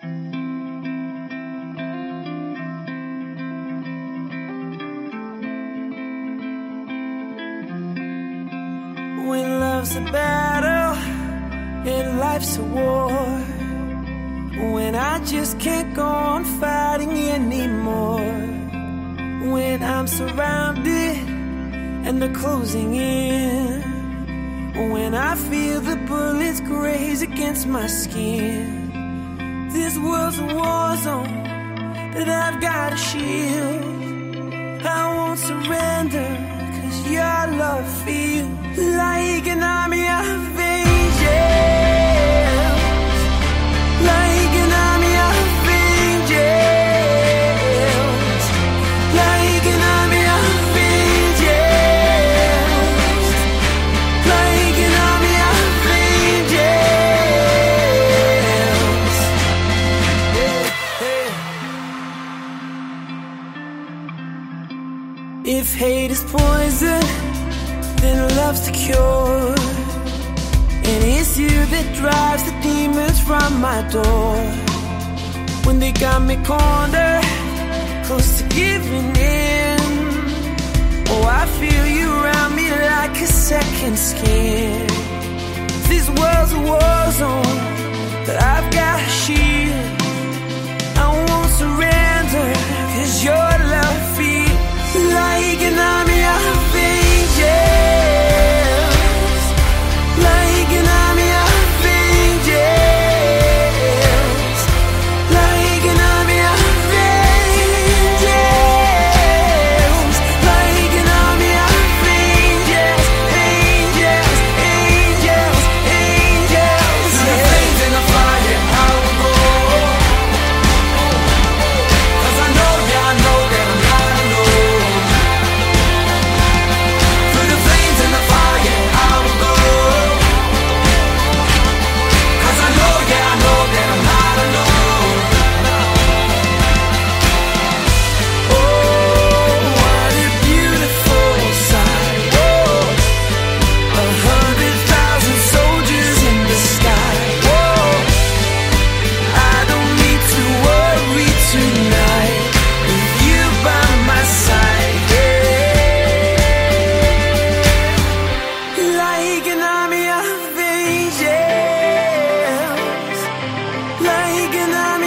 When love's a battle and life's a war. When I just can't go on fighting anymore. When I'm surrounded and they're closing in. When I feel the bullets graze against my skin. A war zone that I've got a shield. I won't surrender, cause your love feels hate is poison, then love's the cure. And it's you that drives the demons from my door. When they got me cornered, close to giving in. Oh, I feel you around me like a second skin. This world's a war army of